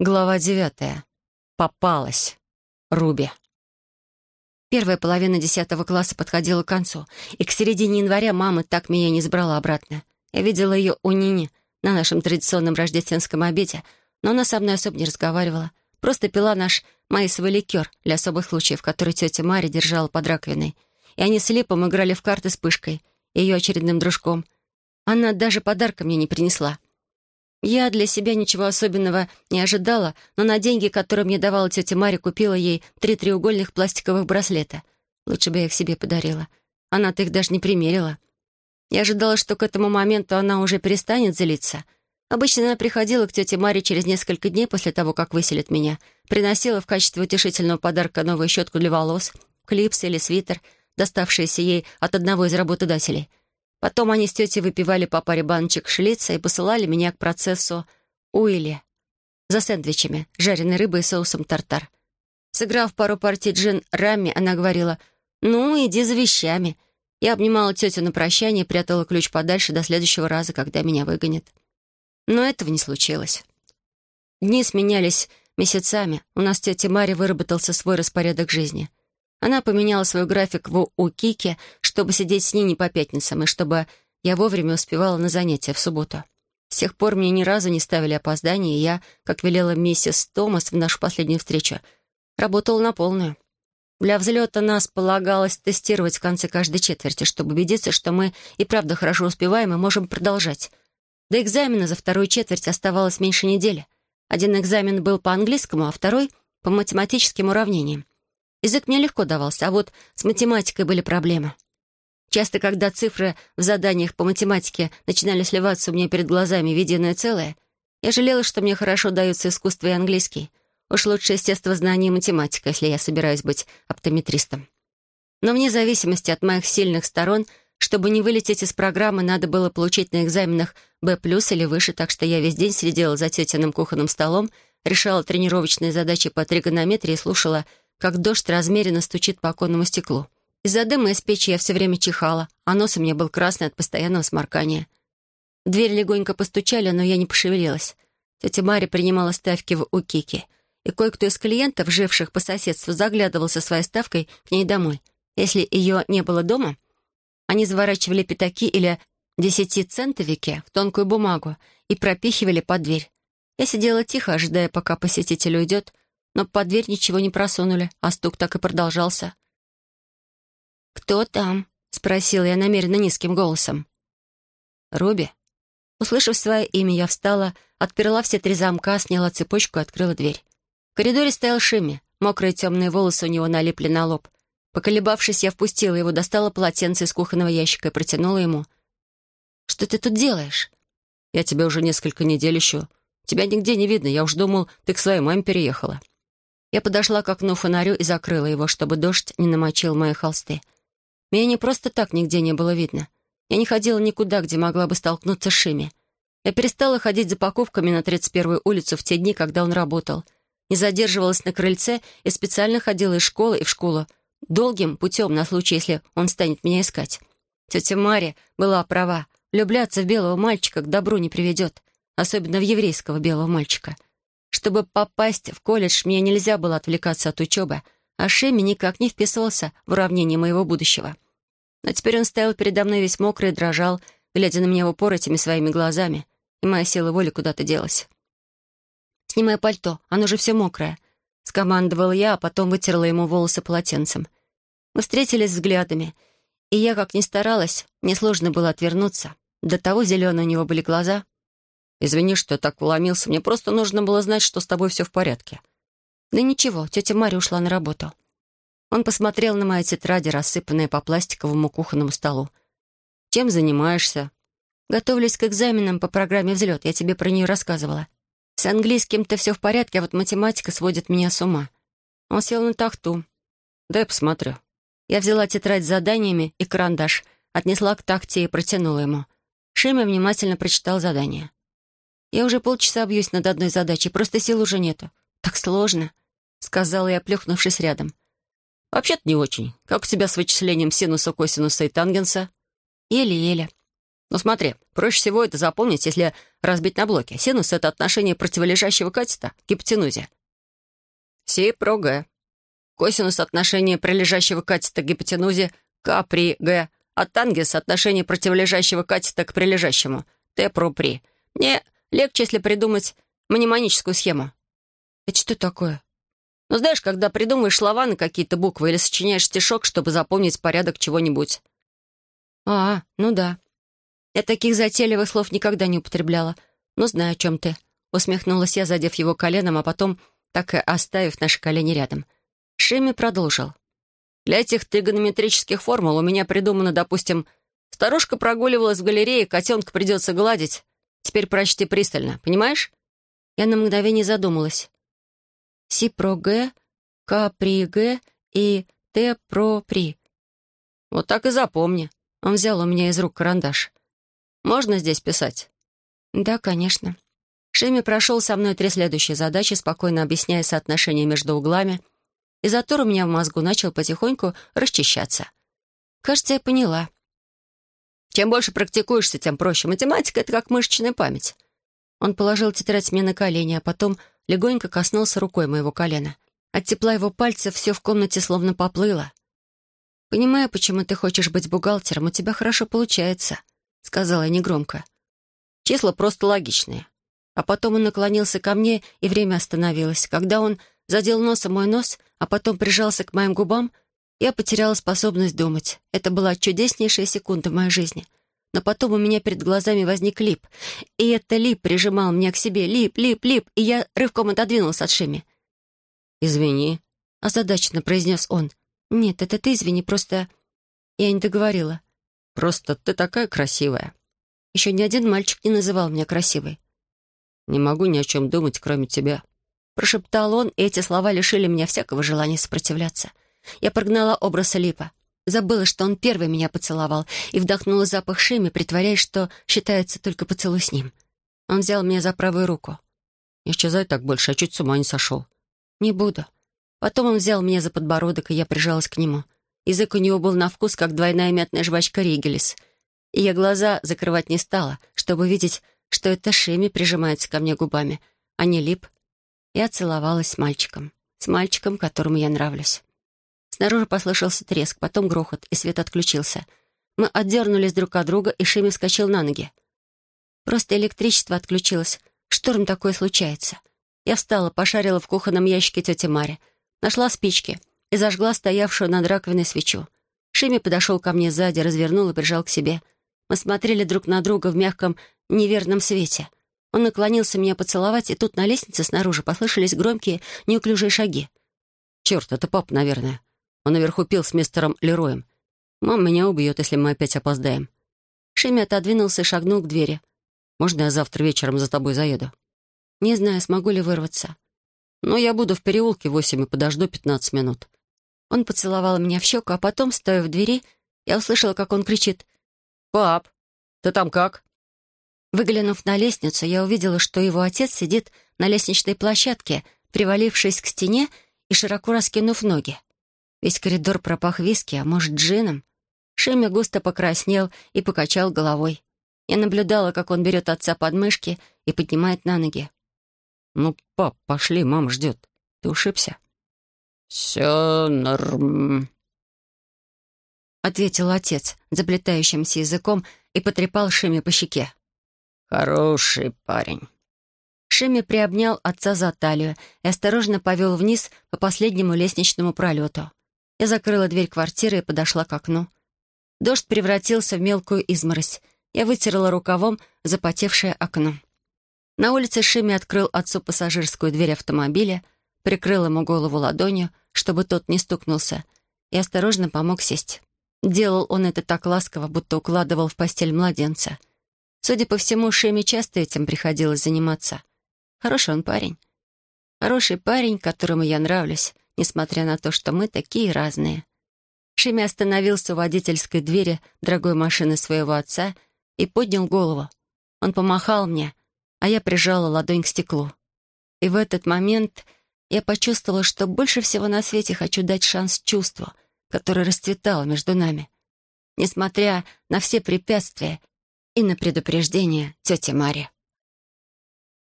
Глава девятая. Попалась. Руби. Первая половина десятого класса подходила к концу, и к середине января мама так меня не забрала обратно. Я видела ее у Нини на нашем традиционном рождественском обеде, но она со мной особо не разговаривала. Просто пила наш маисовый ликер для особых случаев, который тетя Мария держала под раковиной. И они с Липом играли в карты с Пышкой, ее очередным дружком. Она даже подарка мне не принесла — я для себя ничего особенного не ожидала, но на деньги, которые мне давала тетя Маря, купила ей три треугольных пластиковых браслета. Лучше бы я их себе подарила. Она-то их даже не примерила. Я ожидала, что к этому моменту она уже перестанет злиться. Обычно она приходила к тете Маре через несколько дней после того, как выселит меня, приносила в качестве утешительного подарка новую щетку для волос, клипс или свитер, доставшиеся ей от одного из работодателей. Потом они с тетей выпивали по паре баночек шлица и посылали меня к процессу Уилли за сэндвичами, жареной рыбой и соусом тартар. Сыграв пару партий джин Рамми, она говорила «Ну, иди за вещами». Я обнимала тетю на прощание и прятала ключ подальше до следующего раза, когда меня выгонят. Но этого не случилось. Дни сменялись месяцами. У нас тетя Мария выработался свой распорядок жизни. Она поменяла свой график в Укике, чтобы сидеть с не по пятницам, и чтобы я вовремя успевала на занятия в субботу. С тех пор мне ни разу не ставили опоздания, и я, как велела миссис Томас в нашу последнюю встречу, работала на полную. Для взлета нас полагалось тестировать в конце каждой четверти, чтобы убедиться, что мы и правда хорошо успеваем и можем продолжать. До экзамена за вторую четверть оставалось меньше недели. Один экзамен был по английскому, а второй — по математическим уравнениям. Язык мне легко давался, а вот с математикой были проблемы. Часто, когда цифры в заданиях по математике начинали сливаться у меня перед глазами в единое целое, я жалела, что мне хорошо даются искусство и английский. Уж лучше естествознание и математика, если я собираюсь быть оптометристом. Но вне зависимости от моих сильных сторон, чтобы не вылететь из программы, надо было получить на экзаменах «Б+,» или выше, так что я весь день сидела за тетиным кухонным столом, решала тренировочные задачи по тригонометрии и слушала как дождь размеренно стучит по оконному стеклу. Из-за дыма из печи я все время чихала, а нос у меня был красный от постоянного сморкания. Дверь легонько постучали, но я не пошевелилась. Тетя Маря принимала ставки в Укике, и кое-кто из клиентов, живших по соседству, заглядывал со своей ставкой к ней домой. Если ее не было дома, они заворачивали пятаки или десятицентовики в тонкую бумагу и пропихивали под дверь. Я сидела тихо, ожидая, пока посетитель уйдет, но под дверь ничего не просунули, а стук так и продолжался. «Кто там?» — спросила я намеренно низким голосом. «Руби». Услышав свое имя, я встала, отперла все три замка, сняла цепочку и открыла дверь. В коридоре стоял Шимми. Мокрые темные волосы у него налипли на лоб. Поколебавшись, я впустила его, достала полотенце из кухонного ящика и протянула ему. «Что ты тут делаешь?» «Я тебя уже несколько недель ищу. Тебя нигде не видно. Я уж думал, ты к своей маме переехала». Я подошла к окну фонарю и закрыла его, чтобы дождь не намочил мои холсты. Меня не просто так нигде не было видно. Я не ходила никуда, где могла бы столкнуться с Шими. Я перестала ходить за покупками на 31-ю улицу в те дни, когда он работал. Не задерживалась на крыльце и специально ходила из школы и в школу. Долгим путем, на случай, если он станет меня искать. Тетя Мария была права. Влюбляться в белого мальчика к добру не приведет. Особенно в еврейского белого мальчика — чтобы попасть в колледж, мне нельзя было отвлекаться от учебы, а Шеми никак не вписывался в уравнение моего будущего. Но теперь он стоял передо мной весь мокрый и дрожал, глядя на меня в упор этими своими глазами, и моя сила воли куда-то делась. «Снимай пальто, оно же все мокрое», — скомандовал я, а потом вытерла ему волосы полотенцем. Мы встретились взглядами, и я, как ни старалась, несложно было отвернуться. До того зеленые у него были глаза — Извини, что я так вломился. Мне просто нужно было знать, что с тобой все в порядке». «Да ничего, тетя Марья ушла на работу». Он посмотрел на мои тетради, рассыпанные по пластиковому кухонному столу. «Чем занимаешься?» «Готовлюсь к экзаменам по программе «Взлет». Я тебе про нее рассказывала. С английским-то все в порядке, а вот математика сводит меня с ума». Он сел на тахту. «Дай посмотрю». Я взяла тетрадь с заданиями и карандаш, отнесла к тахте и протянула ему. Шима внимательно прочитал задание. Я уже полчаса бьюсь над одной задачей, просто сил уже нету. Так сложно», — сказала я, плюхнувшись рядом. «Вообще-то не очень. Как у тебя с вычислением синуса, косинуса и тангенса?» «Еле-еле». Ну смотри, проще всего это запомнить, если разбить на блоки. Синус — это отношение противолежащего катета к гипотенузе. Си про Г. Косинус — отношение прилежащего катета к гипотенузе К при Г. А тангенс — отношение противолежащего катета к прилежащему Т про при. Мне легче, если придумать мнемоническую схему. Это что такое? Ну, знаешь, когда придумаешь слова на какие-то буквы или сочиняешь стишок, чтобы запомнить порядок чего-нибудь. А, ну да. Я таких затейливых слов никогда не употребляла. Но знаю, о чем ты. Усмехнулась я, задев его коленом, а потом так и оставив наши колени рядом. Шеми продолжил. Для этих тригонометрических формул у меня придумано, допустим, старушка прогуливалась в галерее, котенка придется гладить. Теперь прочти пристально, понимаешь? Я на мгновение задумалась. Си про Г, К при Г и Т про при. Вот так и запомни. Он взял у меня из рук карандаш. Можно здесь писать? Да, конечно. Шеми прошел со мной три следующие задачи, спокойно объясняя соотношение между углами, и затор у меня в мозгу начал потихоньку расчищаться. Кажется, я поняла. Чем больше практикуешься, тем проще. Математика — это как мышечная память. Он положил тетрадь мне на колени, а потом легонько коснулся рукой моего колена. От тепла его пальцев все в комнате словно поплыло. «Понимаю, почему ты хочешь быть бухгалтером, у тебя хорошо получается», — сказала я негромко. «Числа просто логичные». А потом он наклонился ко мне, и время остановилось. Когда он задел носом мой нос, а потом прижался к моим губам, я потеряла способность думать. Это была чудеснейшая секунда в моей жизни — но потом у меня перед глазами возник Лип. И это Лип прижимал меня к себе. Лип, Лип, Лип. И я рывком отодвинулся от Шими. «Извини», — озадаченно произнес он. «Нет, это ты извини, просто...» Я не договорила. «Просто ты такая красивая». Еще ни один мальчик не называл меня красивой. «Не могу ни о чем думать, кроме тебя», — прошептал он, и эти слова лишили меня всякого желания сопротивляться. Я прогнала образ Липа. Забыла, что он первый меня поцеловал, и вдохнула запах Шеми, притворяясь, что считается только поцелуй с ним. Он взял меня за правую руку. «Не исчезай так больше, я чуть с ума не сошел». «Не буду». Потом он взял меня за подбородок, и я прижалась к нему. Язык у него был на вкус, как двойная мятная жвачка Ригелис. И я глаза закрывать не стала, чтобы видеть, что это Шеми прижимается ко мне губами, а не Лип. Я целовалась с мальчиком. С мальчиком, которому я нравлюсь. Снаружи послышался треск, потом грохот, и свет отключился. Мы отдернулись друг от друга, и Шими вскочил на ноги. Просто электричество отключилось. Шторм такое случается. Я встала, пошарила в кухонном ящике тети Мари, нашла спички и зажгла стоявшую над раковиной свечу. Шими подошел ко мне сзади, развернул и прижал к себе. Мы смотрели друг на друга в мягком, неверном свете. Он наклонился меня поцеловать, и тут на лестнице снаружи послышались громкие, неуклюжие шаги. «Черт, это пап, наверное», он наверху пил с мистером Лероем. Мама меня убьет, если мы опять опоздаем. Шеми отодвинулся и шагнул к двери. «Можно я завтра вечером за тобой заеду?» «Не знаю, смогу ли вырваться». «Но я буду в переулке восемь и подожду пятнадцать минут». Он поцеловал меня в щеку, а потом, стоя в двери, я услышала, как он кричит «Пап, ты там как?» Выглянув на лестницу, я увидела, что его отец сидит на лестничной площадке, привалившись к стене и широко раскинув ноги. Весь коридор пропах виски, а может, джином. Шеми густо покраснел и покачал головой. Я наблюдала, как он берет отца под мышки и поднимает на ноги. «Ну, пап, пошли, мама ждет. Ты ушибся?» «Все норм...» Ответил отец, заплетающимся языком, и потрепал Шеми по щеке. «Хороший парень». Шеми приобнял отца за талию и осторожно повел вниз по последнему лестничному пролету. Я закрыла дверь квартиры и подошла к окну. Дождь превратился в мелкую изморозь. Я вытерла рукавом запотевшее окно. На улице Шими открыл отцу пассажирскую дверь автомобиля, прикрыл ему голову ладонью, чтобы тот не стукнулся, и осторожно помог сесть. Делал он это так ласково, будто укладывал в постель младенца. Судя по всему, Шеми часто этим приходилось заниматься. Хороший он парень. Хороший парень, которому я нравлюсь, несмотря на то, что мы такие разные. Шими остановился у водительской двери дорогой машины своего отца и поднял голову. Он помахал мне, а я прижала ладонь к стеклу. И в этот момент я почувствовала, что больше всего на свете хочу дать шанс чувству, которое расцветало между нами. Несмотря на все препятствия и на предупреждение тети Мари.